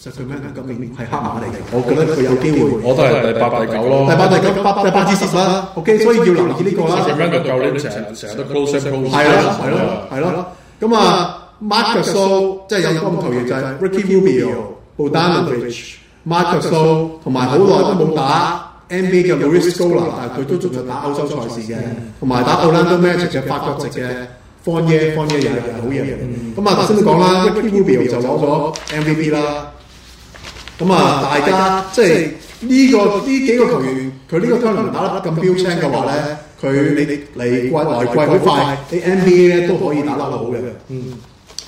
十歲咩？咁明明係黑馬嚟嘅。我覺得佢有機會。我都係第八、第九咯。第八、第九、八、第八至十啦。OK，所以要留意呢個啦。十歲咩夠呢隻？成日都 close close。係啦，係啦，係啦。咁啊 m a r k u e s o u l 即係有個球員就係 Ricky Rubio、Baldwin、m a r k u e s o u l 同埋好耐都冇打 NBA 嘅 l o u i s h o l a 但係佢都仲有打歐洲賽事嘅，同埋打 Olando Magic 嘅八角直嘅 Fonzie，Fonzie 又係好嘢。咁啊，頭先都講啦，Ricky Rubio 就攞咗 MVP 啦。咁啊！大家即係呢個呢幾個球員，佢呢個康寧林打得咁標青嘅話咧，佢你你嚟貴來好快，你 NBA 咧都可以打得好嘅。嗯，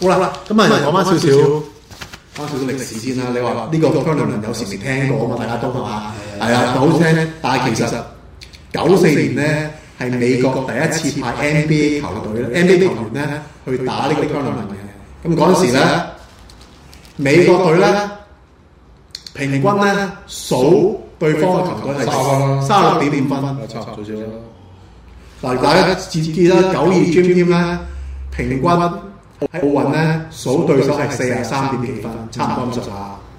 好啦好啦，咁啊講翻少少，講少少歷史先啦。你話呢個康寧林有時未聽過，大家都係嘛？係啊，好青，但係其實九四年咧係美國第一次派 NBA 球隊咧，NBA 球員咧去打呢個康寧林嘅。咁嗰時咧，美國隊咧。平均咧，數對方嘅球隊係三十六點點分，差少少。嗱，大家記記得九二支支咧，平均喺奧運咧數對手係四啊三點幾分，差五十下。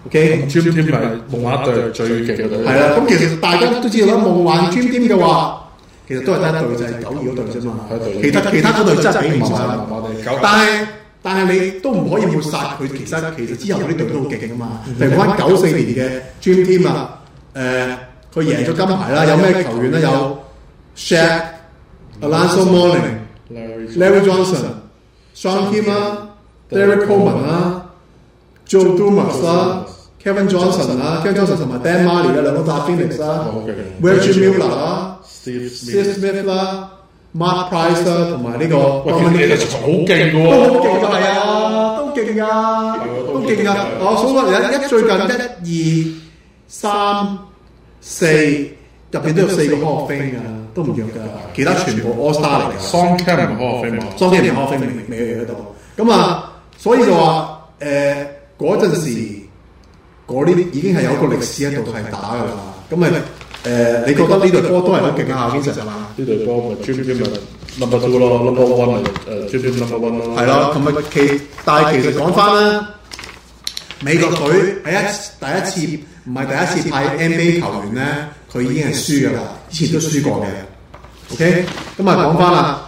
O K，支支係夢幻隊最勁嘅隊。係啊，咁其實大家都知道啦，夢幻支支嘅話，其實都係得一隊就係九二嗰隊啫嘛，其他其他嗰隊真係幾唔差，但係。但係你都唔可以抹殺佢，其實其實之後啲隊都好勁啊嘛，譬如嗰班九四年嘅 Gym Team 啊，誒佢贏咗金牌啦，有咩球員咧？有 Shaq、Alonso、Morning、Larry Johnson、s h a n Kim 啊、Derek Coleman 啊、Joe d u m a s 啊、Kevin Johnson 啊、Johnson 同埋 d a n m a r l i n 啊兩個大天鵝啊、i a d e Miller 啊、Steve Smith 啦。Mark Price 啦，同埋呢個，喂，佢哋其實好勁嘅喎，都好勁㗎，係啊，都勁啊，都勁啊！我數下嚟一最近一二三四入邊都有四個 ophone 㗎，都唔弱㗎，其他全部 a l l s t a r 嚟嘅，Songkham 唔 ophone，Songkham 唔 ophone 未喺度，咁啊，所以就話誒嗰陣時嗰啲已經係有個歷史喺度係打㗎啦，咁咪。誒，你覺得呢隊波都係攞勁下，經常係嘛？呢隊波咪 jump jump level level one 誒，jump level one 係咯，number K。但係其實講翻啦，美國隊喺一第一次唔係第一次派 NBA 球員咧，佢已經係輸㗎啦，以前都輸過嘅。OK，咁咪講翻啦。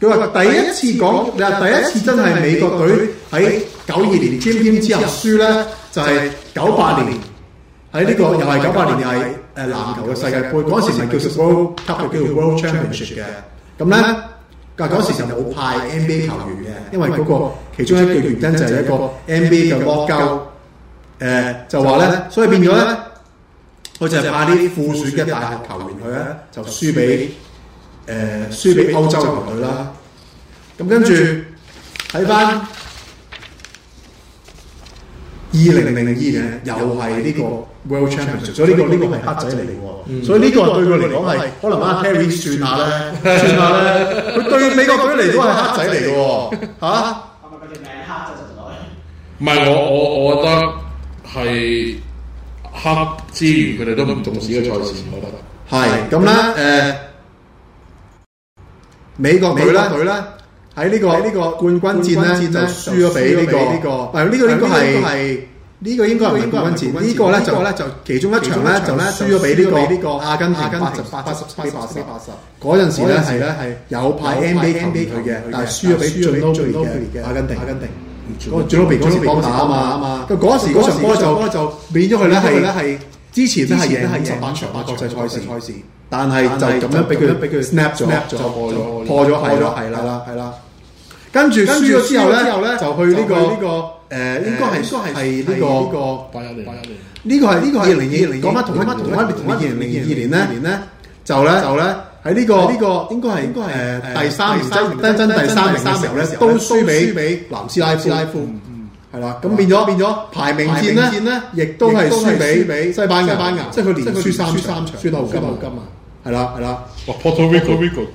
佢話第一次講，你話第一次真係美國隊喺九二年 jump jump 之後輸咧，就係九八年。喺呢个又系九八年，又系诶篮球嘅世界杯，嗰时系叫 World Cup，叫 World Championship 嘅。咁咧，但系嗰时就冇派 NBA 球员嘅，因为嗰个其中一个原因就系一个 NBA 嘅 l o c k o 诶，就话咧，所以变咗咧，我就系派啲富選嘅大学球员去咧就输俾诶输俾欧洲球队啦。咁跟住睇翻二零零二年又系呢个。World Championship，所以呢個呢個係黑仔嚟嘅喎，所以呢個對佢嚟講係，可能阿 Harry 算下咧，算下咧，佢對美國隊嚟都係黑仔嚟嘅喎，嚇？係咪佢哋名黑仔唔係我我我覺得係黑之餘，佢哋都唔重視嘅賽事，我覺得係咁啦。誒，美國隊咧，喺呢個呢個冠軍戰咧，就輸咗俾呢個呢個，係呢個呢個係。呢個應該係五分錢。呢個咧就其中一場咧就咧輸咗俾呢個亞阿根廷，八八十四百八十。嗰陣時咧係咧係有派 NBA 球去嘅，但係輸咗俾最多敍利嘅阿根廷。敍利敍利嗰時嗰場波打啊嘛啊嘛。嗰時嗰場波就就變咗佢咧係咧係之前咧係贏十場國際賽事，但係就咁樣俾佢 snap 咗，破咗係啦係啦係啦。跟住跟住之後咧就去呢個。應該係應該係呢個呢個八一年八一年呢個呢個二零二講乜同同乜同一二零零二年呢就呢就呢喺呢個呢個應該係應該係第三爭爭爭第三名嘅時候咧都輸畀輸南斯拉夫，啦，咁變咗變咗排名戰呢，亦都係輸畀西班牙，即係佢連輸三場輸好金啊，係啦啦。哇 p o r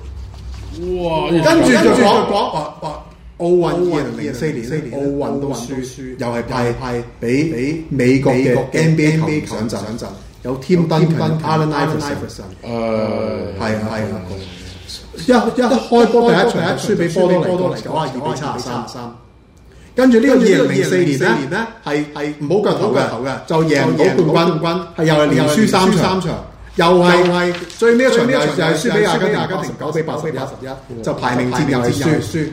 哇！跟住就講奧運二零零四年，奧運都輸，又係派派俾俾美國嘅 NBA 球隊上陣，有天登 n 登 Allen Iverson。誒，係啊係啊！一一開波第一場輸俾波多黎各，輸二比七十三。跟住呢個二零零四年咧，係係唔好球嘅，就贏唔到冠軍，冠軍係又又輸三場，又係最尾一場又係輸俾亞家廷九比八十一，就排名戰又係輸。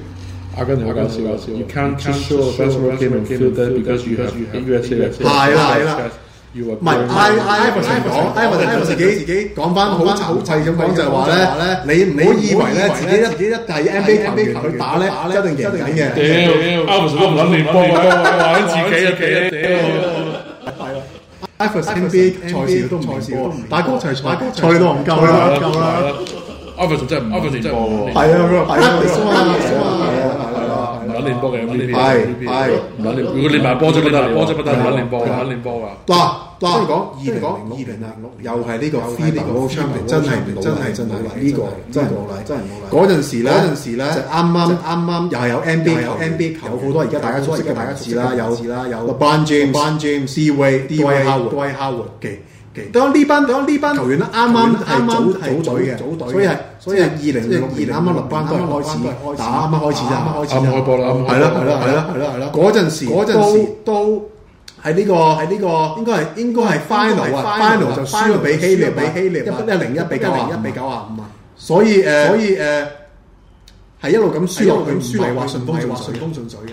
阿根廷阿根廷，You can't can show a s k e t b a l l a m e e t h 啦係啦。唔係 i v a i 自己自己講翻好好咁講就係話咧，你唔好以為咧自己自己一係 NBA 球去打咧，一定贏緊嘅。屌都唔諗你波啊，玩自己啊，屌。啊 i 都唔贏波，打高齊賽，都唔夠啦，夠啦。Ivan 真係唔 i 啊，连波嘅系系，如果连埋波都唔得，波都唔得，肯定波，肯定波多多，讲二零零六，二零零六又系呢个，个。真系真系真系冇呢个真系冇礼，真系冇礼。嗰陣時咧，嗰咧，啱啱啱啱又係有 NBA，NBA 有好多而家大家都悉嘅大家字啦，有啦有 b r o n James、Stephen Curry、Dwyane Wade。當呢班當呢班球員啱啱係組組隊嘅，所以係所以係二零二零啱啱入班啱啱開始打啱啱開始啫，啱啱開始啫，內波啦，係啦係啦係啦係啦係啦，嗰陣時都都喺呢個喺呢個應該係應該係 final，final 啊就輸咗俾希利，俾希利一零一比九一比九啊五啊！所以誒，所以誒係一路咁輸落去，輸嚟話唔係話順風順水嘅。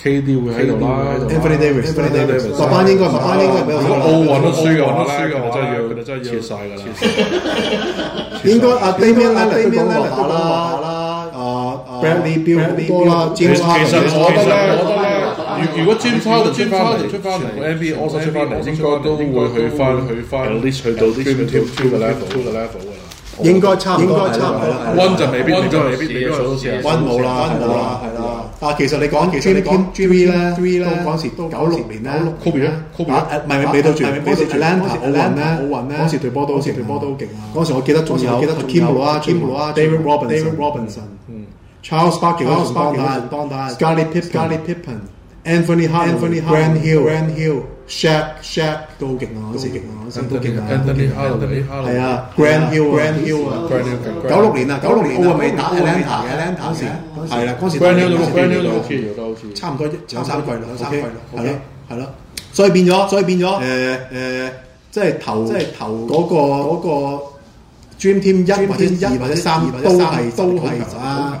KD 會喺度啦，麥班應該，麥班應該，如果奧運都輸嘅話咧，真係要真係要切晒㗎啦。應該阿 Daymond 咧 d a y m d 咧，多啦，啊，Bradley Beal 多啦，其實我覺得咧，如如果詹花就詹花就出翻嚟，NBA a l 出翻嚟，應該都會去翻去翻，至少去到 two two 嘅 level two 嘅 level 嘅。應該差唔多係啦，温就未必，温就未必，温冇啦，温冇啦，係啦。但其實你講，其實你講 G V 咧 t h 咧，嗰時都九六年咧，Kobe 咧，唔係唔係俾到住，俾到住。嗰陣時奧運咧，奧運咧，嗰時隊波都，嗰似時隊波都勁啊。嗰時我記得仲有仲啊 David Robinson，Charles Barkley，當代，Scottie Pippen。Enfoni、High、Grand、Hill、Shack、Shack 都好勁啊！好似勁啊！嗰陣都勁啊！都勁啊！係啊，Grand、Hill Grand Hill 啊，九六年啊，九六年我未打 Atlanta、Atlanta 時，係啦，嗰時都勁啊！差唔多仲有三季咯，三季咯，係咯，係咯，所以變咗，所以變咗，誒誒，即係頭，即係頭嗰個嗰個 Dream Team 一或者二或者三都係都係啊！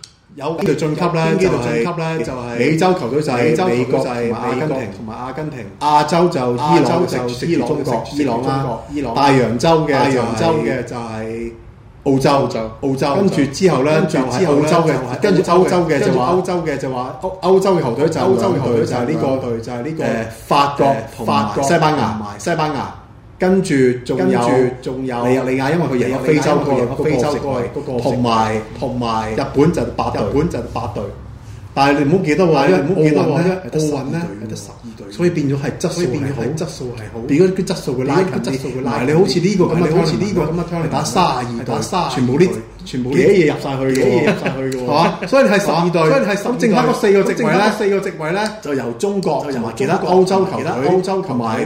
有邊度進級咧？就係美洲球隊就係美洲國就係阿根廷，同埋阿根廷。亞洲就伊朗就伊朗，中國伊朗啦。大洋洲嘅大洋洲嘅就係澳洲，就澳洲。跟住之後咧，就係澳洲嘅，跟住歐洲嘅就歐洲嘅就話歐洲嘅球隊就歐洲嘅球隊就係呢個隊就係呢個法國同埋西班牙西班牙。跟住仲有，尼日利亞，因為佢又非洲，佢非洲，嗰個同埋同埋日本就八隊，日本就八隊。但係你唔好記得喎，奧運咧，奧運咧得十二隊，所以變咗係質素係好，質素係好。而咗啲質素佢拉近啲，埋你好似呢個咁啊，好似呢個咁啊，睇嚟打卅二打卅二，全部啲全部啲嘢入晒去，嘢入晒去嘅所以係十二隊，所以係十剩翻嗰四個席位咧，四個席位咧就由中國同埋其他歐洲球隊、歐洲同埋。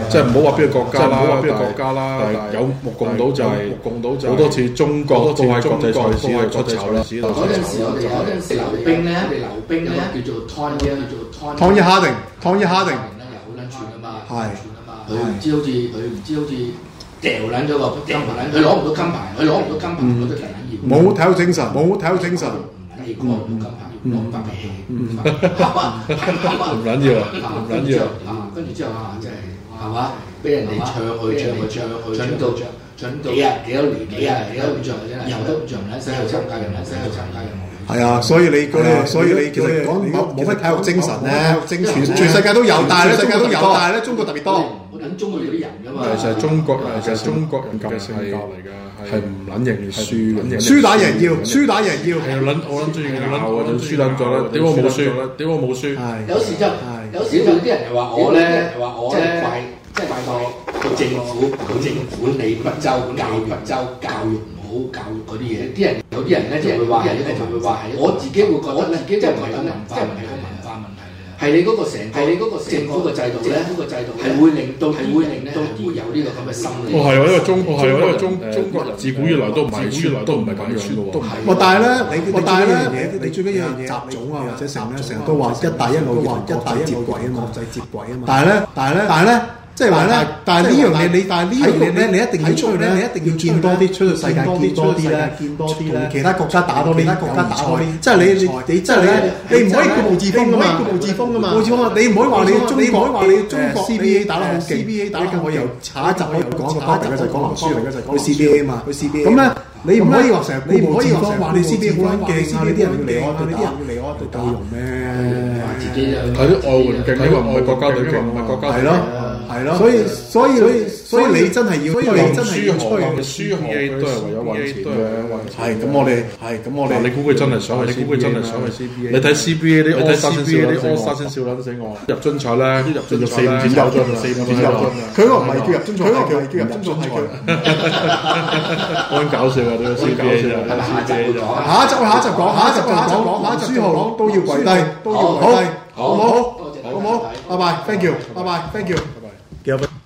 即係唔好話邊個國家啦，唔好話邊個國家啦，但係有目共睹就係，目共睹就好多次中國都喺國際賽事都係出醜啦。嗰陣時嗰陣時溜冰咧，溜冰咧叫做 Tony，叫做 Tony。Harding，Tony Harding。好串嘛，係。嘛，佢唔知好似佢唔知好似掉撚咗個金牌，佢攞唔到金牌，佢攞唔到金牌，佢都係撚完。冇睇育精神，冇睇育精神。唔撚要攞唔金牌，攞五百 唔撚要，唔撚要。啊，跟住之後啊，即係～係嘛？俾人哋唱去唱去唱去，準到準到幾多年幾啊幾多嘅唱真係，又都唱參加參加係啊，所以你嗰啲，所以你其實講冇乜體育精神咧。全全世界都有，但係咧，世界都有，但係咧，中國特別多。我揾中國有啲人，㗎嘛。其實中國，其實中國人嘅性格嚟㗎，係唔撚認輸輸打贏要，輸打贏要。係撚我撚中意鬧嗰種，輸打咗啦，點我冇輸？點我冇輸？係。有時就，有時就啲人又話我咧，又話我咧。係大概個政府，個政府管理不周，教育周，教育唔好，教育嗰啲嘢，啲人有啲人咧，即係啲人就會話係。我自己會覺得，即係唔係文化，即唔係個文化問題係你嗰個成，係你嗰個政府個制度咧，係會令到，係會令到會有呢個咁嘅心理。哦，係啊，因為中，係啊，因為中中國人自古以來都唔係，自古以來都唔係咁樣嘅喎。我但係咧，你我但緊咧，你最緊要一樣啊，或者成咧，成日都話一帶一路，一帶一接軌啊，國際接軌啊嘛。但係咧，但係咧，但係咧。即係話咧，但係呢樣嘢你，但係呢樣嘢咧，你一定要出去咧，你一定要轉多啲出去世界見多啲咧，同其他國家打多啲，其他國家打多啲，即係你你你即係你，你唔可以固步自封噶嘛，固步自封噶嘛，冇步自封啊！你唔可以話你中，你唔可以話你中國，CBA 打得好勁，你跟我又查一集又講一集就講林書豪，一集講 CBA 嘛，去 CBA。咁咧，你唔可以話成日，你唔可以話成日話你 CBA 好撚勁，你啲人嚟安，你啲人嚟安度金用咩？自己睇啲外援勁，你話唔係國家隊咩？唔係國家係咯。係咯，所以所以所以所以你真係要讀書學，讀書學都係為咗揾錢嘅。係咁，我哋係咁，我哋。你估佢真係想去 CBA？你估佢真係想去 CBA？你睇 CBA 啲阿沙先笑，我沙先笑撚死我。入樽賽咧，入樽就四點九樽，入樽就四點九樽。佢個唔係叫入樽賽，佢個叫叫入樽賽。好搞笑啊！呢個笑嘢就係啦，下集下一集講，下集講講講，下集講都要跪低，都要跪低，好唔好？好唔好？拜拜，thank you，拜拜，thank you。Governor.